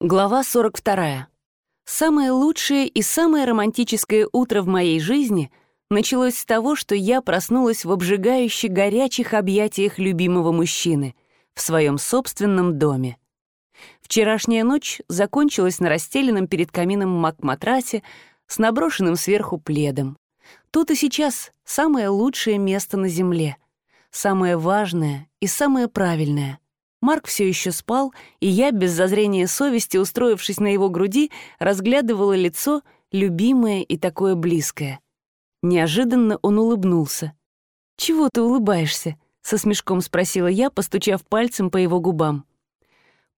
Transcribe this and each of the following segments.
Глава 42. Самое лучшее и самое романтическое утро в моей жизни началось с того, что я проснулась в обжигающе горячих объятиях любимого мужчины в своем собственном доме. Вчерашняя ночь закончилась на расстеленном перед камином мак-матрасе с наброшенным сверху пледом. Тут и сейчас самое лучшее место на земле, самое важное и самое правильное — Марк все еще спал, и я, без зазрения совести, устроившись на его груди, разглядывала лицо, любимое и такое близкое. Неожиданно он улыбнулся. «Чего ты улыбаешься?» — со смешком спросила я, постучав пальцем по его губам.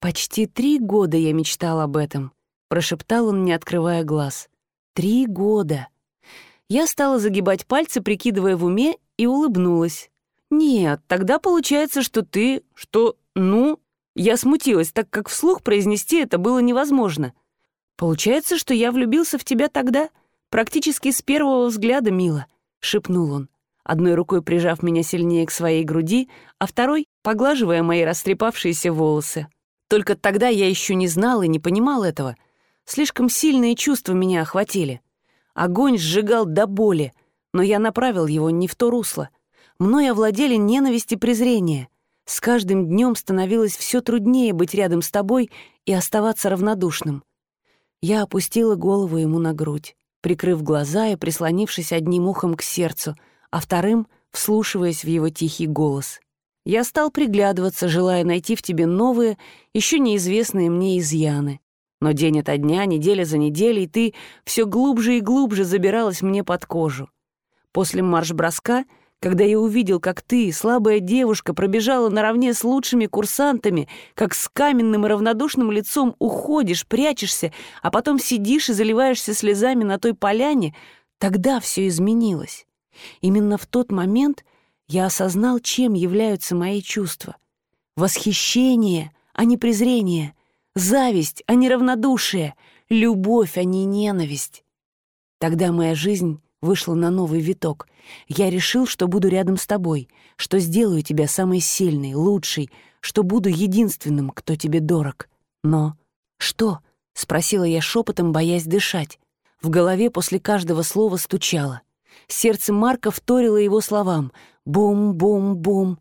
«Почти три года я мечтал об этом», — прошептал он, не открывая глаз. «Три года». Я стала загибать пальцы, прикидывая в уме, и улыбнулась. «Нет, тогда получается, что ты... что «Ну?» Я смутилась, так как вслух произнести это было невозможно. «Получается, что я влюбился в тебя тогда, практически с первого взгляда, мила», — шепнул он, одной рукой прижав меня сильнее к своей груди, а второй — поглаживая мои растрепавшиеся волосы. Только тогда я еще не знал и не понимал этого. Слишком сильные чувства меня охватили. Огонь сжигал до боли, но я направил его не в то русло. Мной овладели ненависть и презрение — с каждым днем становилось все труднее быть рядом с тобой и оставаться равнодушным. Я опустила голову ему на грудь, прикрыв глаза и прислонившись одним ухом к сердцу, а вторым — вслушиваясь в его тихий голос. Я стал приглядываться, желая найти в тебе новые, еще неизвестные мне изъяны. Но день ото дня, неделя за неделей, ты все глубже и глубже забиралась мне под кожу. После марш-броска — когда я увидел, как ты, слабая девушка, пробежала наравне с лучшими курсантами, как с каменным и равнодушным лицом уходишь, прячешься, а потом сидишь и заливаешься слезами на той поляне, тогда все изменилось. Именно в тот момент я осознал, чем являются мои чувства. Восхищение, а не презрение, зависть, а не равнодушие, любовь, а не ненависть. Тогда моя жизнь вышла на новый виток. Я решил, что буду рядом с тобой, что сделаю тебя самой сильной, лучшей, что буду единственным, кто тебе дорог. Но что? — спросила я шепотом, боясь дышать. В голове после каждого слова стучало. Сердце Марка вторило его словам. «Бум-бум-бум».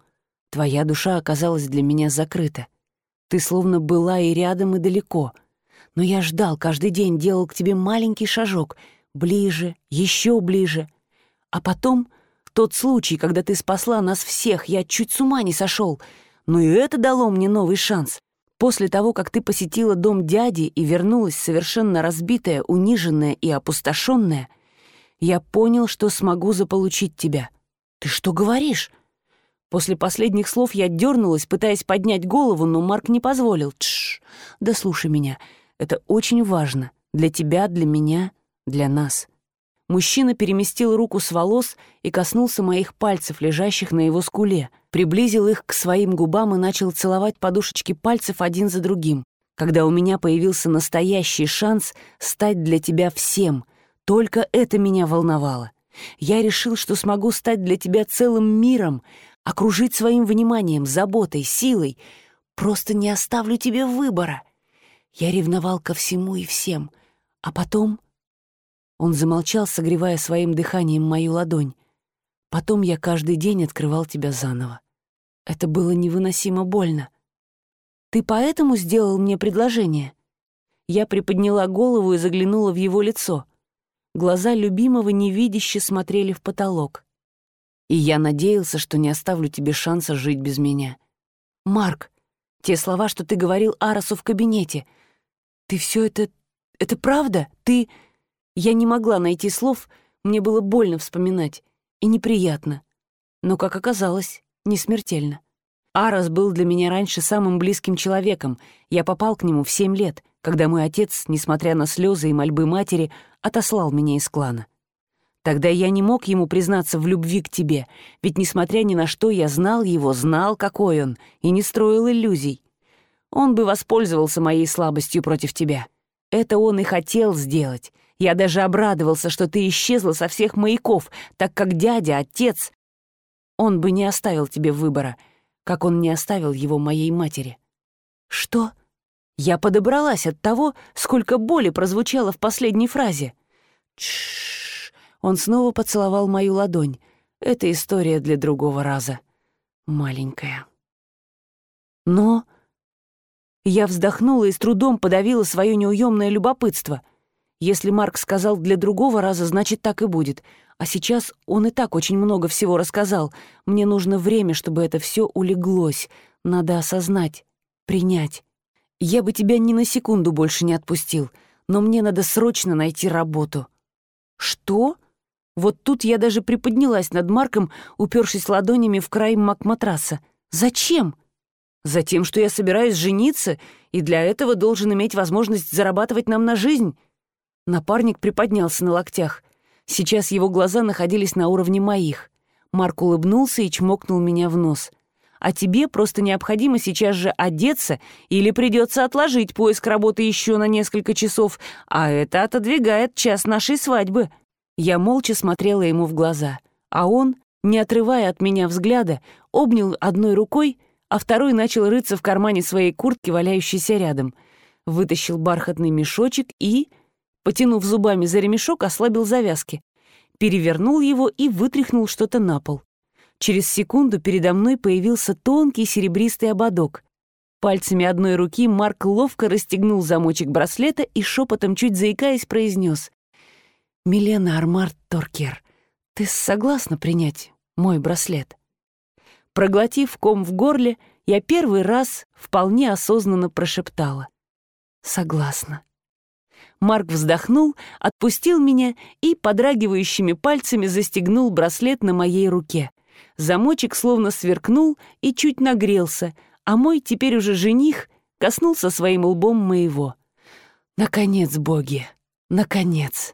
Твоя душа оказалась для меня закрыта. Ты словно была и рядом, и далеко. Но я ждал, каждый день делал к тебе маленький шажок — ближе, еще ближе. А потом тот случай, когда ты спасла нас всех, я чуть с ума не сошел. Но и это дало мне новый шанс. После того, как ты посетила дом дяди и вернулась совершенно разбитая, униженная и опустошенная, я понял, что смогу заполучить тебя. Ты что говоришь? После последних слов я дернулась, пытаясь поднять голову, но Марк не позволил. Тш, да слушай меня, это очень важно. Для тебя, для меня для нас. Мужчина переместил руку с волос и коснулся моих пальцев, лежащих на его скуле, приблизил их к своим губам и начал целовать подушечки пальцев один за другим. Когда у меня появился настоящий шанс стать для тебя всем, только это меня волновало. Я решил, что смогу стать для тебя целым миром, окружить своим вниманием, заботой, силой. Просто не оставлю тебе выбора. Я ревновал ко всему и всем. А потом он замолчал, согревая своим дыханием мою ладонь. Потом я каждый день открывал тебя заново. Это было невыносимо больно. Ты поэтому сделал мне предложение? Я приподняла голову и заглянула в его лицо. Глаза любимого невидяще смотрели в потолок. И я надеялся, что не оставлю тебе шанса жить без меня. Марк, те слова, что ты говорил Арасу в кабинете. Ты все это... Это правда? Ты... Я не могла найти слов, мне было больно вспоминать и неприятно. Но, как оказалось, не смертельно. Арас был для меня раньше самым близким человеком. Я попал к нему в семь лет, когда мой отец, несмотря на слезы и мольбы матери, отослал меня из клана. Тогда я не мог ему признаться в любви к тебе, ведь, несмотря ни на что, я знал его, знал, какой он, и не строил иллюзий. Он бы воспользовался моей слабостью против тебя. Это он и хотел сделать, я даже обрадовался, что ты исчезла со всех маяков, так как дядя, отец... Он бы не оставил тебе выбора, как он не оставил его моей матери. Что? Я подобралась от того, сколько боли прозвучало в последней фразе. Тш. Он снова поцеловал мою ладонь. Это история для другого раза. Маленькая. Но... Я вздохнула и с трудом подавила свое неуемное любопытство. Если Марк сказал для другого раза, значит, так и будет. А сейчас он и так очень много всего рассказал. Мне нужно время, чтобы это все улеглось. Надо осознать, принять. Я бы тебя ни на секунду больше не отпустил, но мне надо срочно найти работу. Что? Вот тут я даже приподнялась над Марком, упершись ладонями в край мак-матраса. Зачем? Затем, что я собираюсь жениться, и для этого должен иметь возможность зарабатывать нам на жизнь. Напарник приподнялся на локтях. Сейчас его глаза находились на уровне моих. Марк улыбнулся и чмокнул меня в нос. «А тебе просто необходимо сейчас же одеться или придется отложить поиск работы еще на несколько часов, а это отодвигает час нашей свадьбы». Я молча смотрела ему в глаза, а он, не отрывая от меня взгляда, обнял одной рукой, а второй начал рыться в кармане своей куртки, валяющейся рядом. Вытащил бархатный мешочек и потянув зубами за ремешок, ослабил завязки, перевернул его и вытряхнул что-то на пол. Через секунду передо мной появился тонкий серебристый ободок. Пальцами одной руки Марк ловко расстегнул замочек браслета и шепотом, чуть заикаясь, произнес: «Милена Армарт Торкер, ты согласна принять мой браслет?» Проглотив ком в горле, я первый раз вполне осознанно прошептала. «Согласна». Марк вздохнул, отпустил меня и подрагивающими пальцами застегнул браслет на моей руке. Замочек словно сверкнул и чуть нагрелся, а мой теперь уже жених коснулся своим лбом моего. Наконец, боги, наконец!